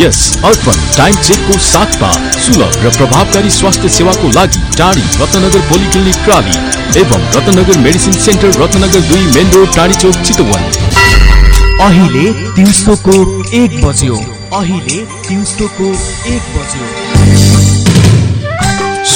यस अर्पण time चेकको साथमा सुलभ र प्रभावकारी स्वास्थ्य सेवाको लागि टाढी रत्नगर पोलिक्लिनिक प्राली एवं रत्नगर मेडिसिन सेन्टर रत्नगर दुई मेन रोड टाढी चौक चितवन। अहिले दिउँसोको एक बज्यो। अहिले दिउँसोको एक बज्यो।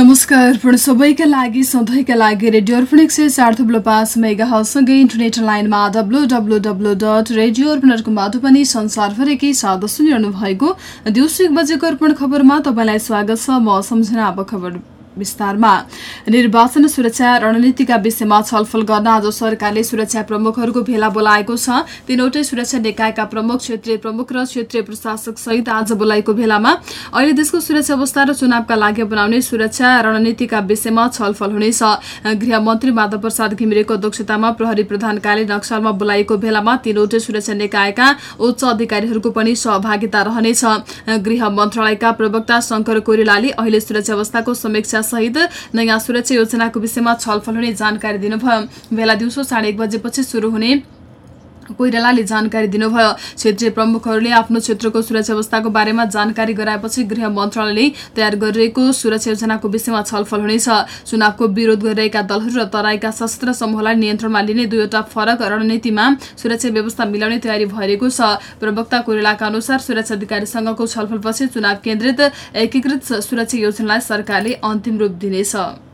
नमस्कार। अर्पण सबैका लागि सधैँका लागि रेडियो अर्पण एक सय चार थुप्लो पाँच मेगा हलसँगै इन्टरनेट लाइनमा W W W dot radio Arpan अर्कोबाट पनि संसारभरिकै साथ सुनिरहनु भएको दिउँसो एक बजेको अर्पण खबरमा तपाईँलाई स्वागत छ। म सम्झना अब खबर। विस्तारमा। निर्वाचन सुरक्षा रणनीतिका विषयमा छलफल गर्न आज सरकारले सुरक्षा प्रमुखहरूको भेला बोलाएको छ। तीनवटै सुरक्षा निकायका प्रमुख क्षेत्रीय प्रमुख र क्षेत्रीय प्रशासक सहित आज बोलाएको भेलामा अहिले देशको सुरक्षा अवस्था र चुनावका लागि बनाउने सुरक्षा रणनीतिका विषयमा छलफल हुनेछ। गृहमन्त्री माधव प्रसाद घिमिरेको अध्यक्षतामा प्रहरी प्रधान कार्य नक्सालमा बोलाइएको भेलामा तीनवटै सुरक्षा निकायका उच्च अधिकारीहरूको पनि सहभागिता रहनेछ। गृह मन्त्रालयका प्रवक्ता शंकर कोइरालाले अहिले सुरक्षा अवस्थाको समीक्षा सहित नयाँ सुरक्षा योजनाको विषयमा छलफल हुने जानकारी दिनुभयो। बेला दिउँसो साढे एक बजेपछि सुरु हुने कोइरालाले जानकारी दिनुभयो। क्षेत्रीय प्रमुखहरूले आफ्नो क्षेत्रको सुरक्षा अवस्थाको बारेमा जानकारी गराएपछि गृह मन्त्रालयले तयार गरिरहेको सुरक्षा योजनाको विषयमा छलफल हुनेछ। चुनावको विरोध गरिरहेका दलहरू र तराईका सशस्त्र समूहलाई नियन्त्रणमा लिने दुईवटा फरक रणनीतिमा सुरक्षा व्यवस्था मिलाउने तयारी भइरहेको छ। प्रवक्ता कोइरालाका अनुसार सुरक्षा अधिकारीसँगको छलफलपछि चुनाव केन्द्रित एकीकृत सुरक्षा योजनालाई सरकारले अन्तिम रूप दिनेछ।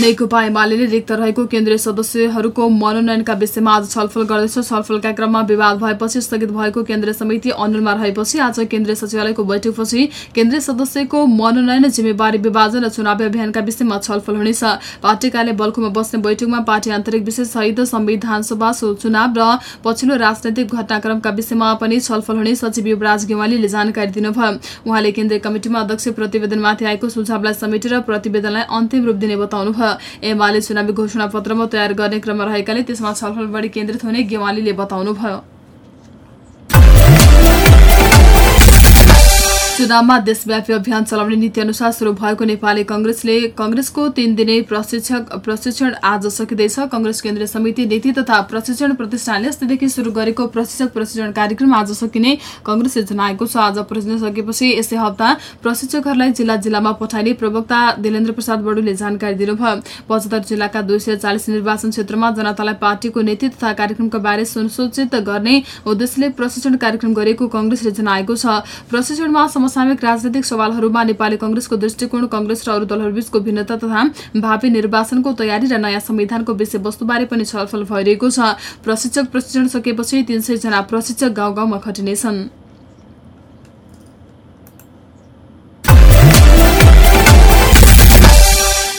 नेकपा एमाले रिक्त रहेको केन्द्रीय सदस्यहरूको मनोनयनका विषयमा आज छलफल गर्दैछ। छलफलका क्रममा विवाद भएपछि स्थगित भएको केन्द्रीय समिति अनुलमा रहेपछि आज केन्द्रीय सचिवालयको बैठकपछि केन्द्रीय सदस्यको मनोनयन जिम्मेवारी विभाजन र चुनावी अभियानका विषयमा छलफल हुनेछ। पार्टी कार्य बल्कुमा बस्ने बैठकमा पार्टी आन्तरिक विषय सहित संविधान सभा चुनाव र पछिल्लो राजनैतिक घटनाक्रमका विषयमा पनि छलफल हुने सचिव युवराज गेवालीले जानकारी दिनुभयो। उहाँले केन्द्रीय कमिटिमा अध्यक्ष प्रतिवेदनमाथि आएको सुझावलाई समेटेर प्रतिवेदनलाई अन्तिम रूप दिने बताउनुभयो। एमाले चुनावी घोषणा पत्रमा तयार गर्ने क्रममा रहेकाले त्यसमा छलफल बढी केन्द्रित हुने गेवालीले बताउनुभयो। चुनावमा देशव्यापी अभियान चलाउने नीति अनुसार शुरू भएको नेपाली कंग्रेसले कंग्रेसको तीन दिने प्रशिक्षक प्रशिक्षण आज सकिँदैछ। कंग्रेस केन्द्रीय समिति नीति तथा प्रशिक्षण प्रतिष्ठानले अस्तिदेखि शुरू गरेको प्रशिक्षक प्रशिक्षण कार्यक्रम आज सकिने कंग्रेसले जनाएको छ। आज प्रशिक्षण सकेपछि यसै हप्ता प्रशिक्षकहरूलाई जिल्ला जिल्लामा पठाइने प्रवक्ता दिलेन्द्र प्रसाद बडुले जानकारी दिनुभयो। पचहत्तर जिल्लाका दुई निर्वाचन क्षेत्रमा जनतालाई पार्टीको नीति तथा कार्यक्रमका बारे सुनिश्चित गर्ने उद्देश्यले प्रशिक्षण कार्यक्रम गरेको कंग्रेसले जनाएको छ। प्रशिक्षणमा समसामयिक राजनैतिक सवालहरूमा नेपाली कंग्रेसको दृष्टिकोण कंग्रेस र अरू दलहरूबीचको भिन्नता तथा भावी निर्वाचनको तयारी र नयाँ संविधानको विषयवस्तुबारे पनि छलफल भइरहेको छ। प्रशिक्षक प्रशिक्षण सकेपछि तीन जना प्रशिक्षक गाउँ गाउँमा खटिनेछन्।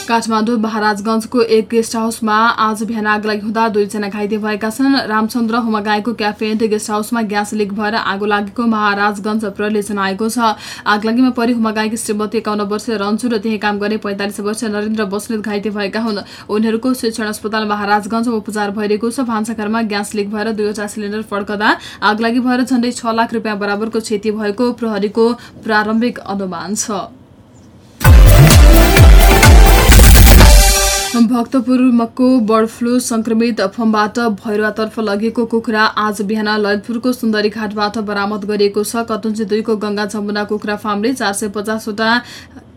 काठमाडौँ महाराजगंजको एक गेस्ट हाउसमा आज बिहान आग लागि हुँदा दुईजना घाइते भएका छन्। रामचन्द्र हुमागाईको क्याफे एन्ड गेस्ट हाउसमा ग्यास लिक भएर आगो लागेको महाराजगंज प्रहरीले जनाएको छ। आगलागीमा परि हुमागाईकी श्रीमती एकाउन्न वर्षीय रन्जु र त्यही काम गर्ने पैंतालिस वर्षीय नरेन्द्र बस्नेत घाइते भएका हुन्। उनीहरूको शिक्षण अस्पताल महाराजगंजमा उपचार भइरहेको छ। भान्साघरमा ग्यास लिक भएर दुईवटा सिलिन्डर फड्कदा आगलागी भएर झण्डै छ लाख रुपियाँ बराबरको क्षति भएको प्रहरीको प्रारम्भिक अनुमान छ। भक्तपुरको बर्ड फ्लू संक्रमित फर्मबाट भैरवातर्फ लगेको कुखुरा आज बिहान ललितपुरको सुन्दरी घाटबाट बरामद गरिएको छ। कतुन्जी दुईको गंगा जमुना कुखुरा फार्मले चार सय पचासवटा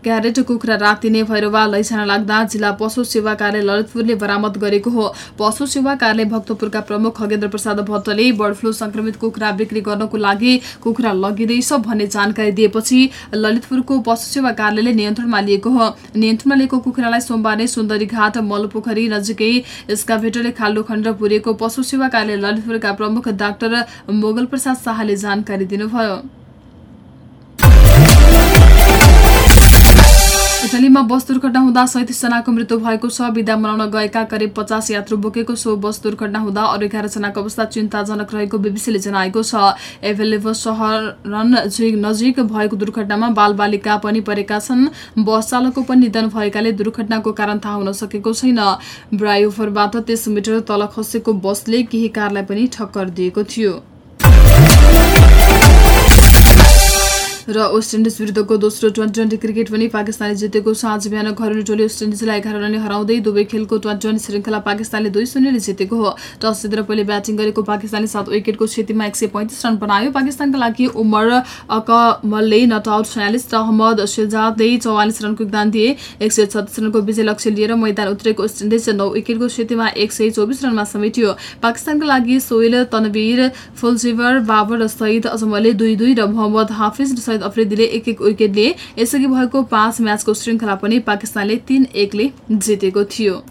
क्यारेट कुखुरा रातिने भैरवा लैजान लाग्दा जिल्ला पशु सेवा कार्य ललितपुरले बरामद गरेको हो। पशु सेवा कार्य भक्तपुरका प्रमुख खगेन्द्र प्रसाद भट्टले बर्ड फ्लू संक्रमित कुखुरा बिक्री गर्नको लागि कुखुरा लगिँदैछ भन्ने जानकारी दिएपछि ललितपुरको पशु सेवा कार्यालयले नियन्त्रणमा लिएको हो। नियन्त्रणमा लिएको कुखुरालाई सोमबार नै सुन्दरी घाट मलपोखरी नजिकै भेटरले खाल्डो खण्ड पुर्याएको पशु सेवा कार्यालय ललितपुरका प्रमुख डाक्टर मोगल प्रसाद शाहले जानकारी दिनुभयो। इटलीमा बस दुर्घटना हुँदा जनाको मृत्यु भएको छ। विदा मनाउन गएका करिब पचास यात्रु बोकेको सो बस दुर्घटना हुँदा अरू जनाको अवस्था चिन्ताजनक रहेको बीबीसीले जनाएको छ। एभेलेबल सहर नजिक भएको दुर्घटनामा बालबालिका पनि परेका छन्। बस चालकको पनि निधन भएकाले दुर्घटनाको कारण थाहा हुन सकेको छैन। ब्रायोफरबाट तीस मिटर तल खसेको बसले केही कारलाई पनि ठक्कर दिएको थियो। र वेस्ट इन्डिज विरुद्धको दोस्रो ट्वेन्टी ट्वेन्टी क्रिकेट पनि पाकिस्तानले जितेको छ। आज बिहान घरेलु टोली वेस्ट इन्डिजलाई एघार रनले हराउँदै दुवै खेलको ट्वेन्टी ट्वेन्टी श्रृङ्खला पाकिस्तानले दुई शून्यले जितेको हो। टस जितेर पहिले ब्याटिङ गरेको पाकिस्तानले सात विकेटको क्षतिमा एक रन बनायो। पाकिस्तानका लागि उमर अकमलले नट आउट छयालिस र अहमद शेजादले चौवालिस रनको योगदान दिए। एक सय छत्तिस रनको विजय लक्ष्य लिएर मैदान उत्रेको वेस्ट इन्डिज नौ विकेटको क्षतिमा एक सय चौबिस रनमा समेटियो। पाकिस्तानका लागि सोहेल तनवीर फुलजिवर बाबर र सईद अजमलले दुई दुई र मोहम्मद हाफिज सैयद अफ्रिदीले एक एक विकेट लिए यसअघि भएको पाँच म्याचको श्रृङ्खला पनि पाकिस्तानले तीन एकले जितेको थियो।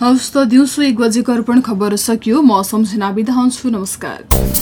हवस् त दिउँसो एक बजेको अर्पण खबर सकियो। म सम्झना बिदा हुन्छु नमस्कार।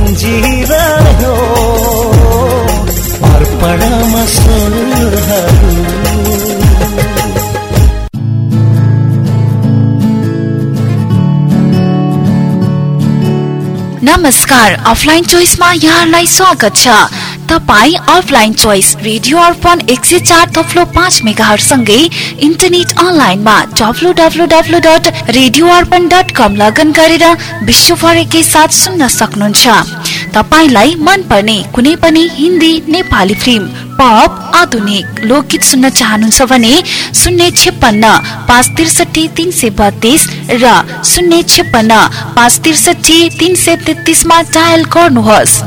अर्पणमा स्वरहरू नमस्कार अफलाइन चोइसमा यहाँलाई स्वागत छ। तपाईँ अफलाइन चोइस रेडियो अर्पण एक सय चार थप्लो पाँच मेगाहरूसँगै इन्टरनेट अनलाइनमा W W W dot radio Arpan dot com log on गरेर विश्वभरकै साथ सुन्न सक्नुहुन्छ। तपाईँलाई मनपर्ने कुनै पनि हिन्दी नेपाली फिल्म पप आधुनिक लोकगीत सुन्न चाहनुहुन्छ भने शून्य छेपन्न पाँच त्रिसठी तिन सय बत्तिस र शून्य छेपन्न पाँच त्रिसठी तिन सय तेत्तिसमा डायल गर्नुहोस्।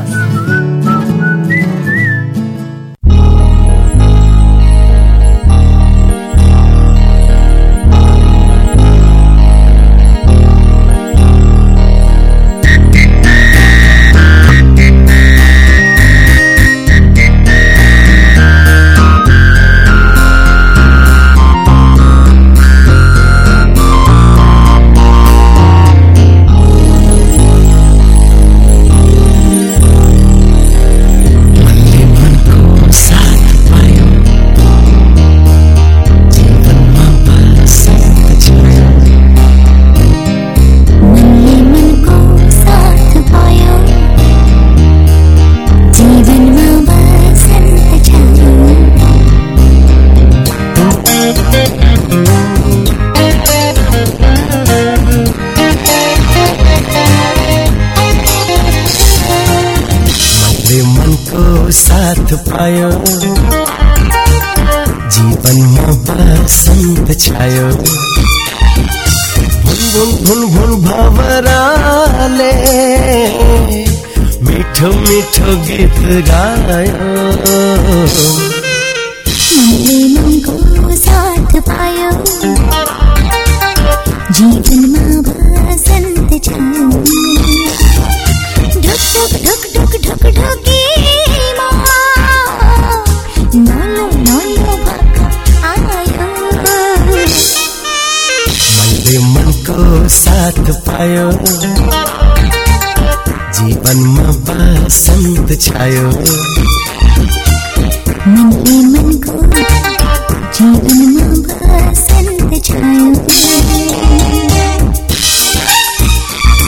पायो जीवनमा बसन्त छायो। भुन भुन भुन भवराले मिठो मिठो गीत गायो। साथ पायो। जीवनमा बसन्त छायो ढुक ढुक साथ पायो जीवनमा बसन्त छायो। मनले मनको जीवनमा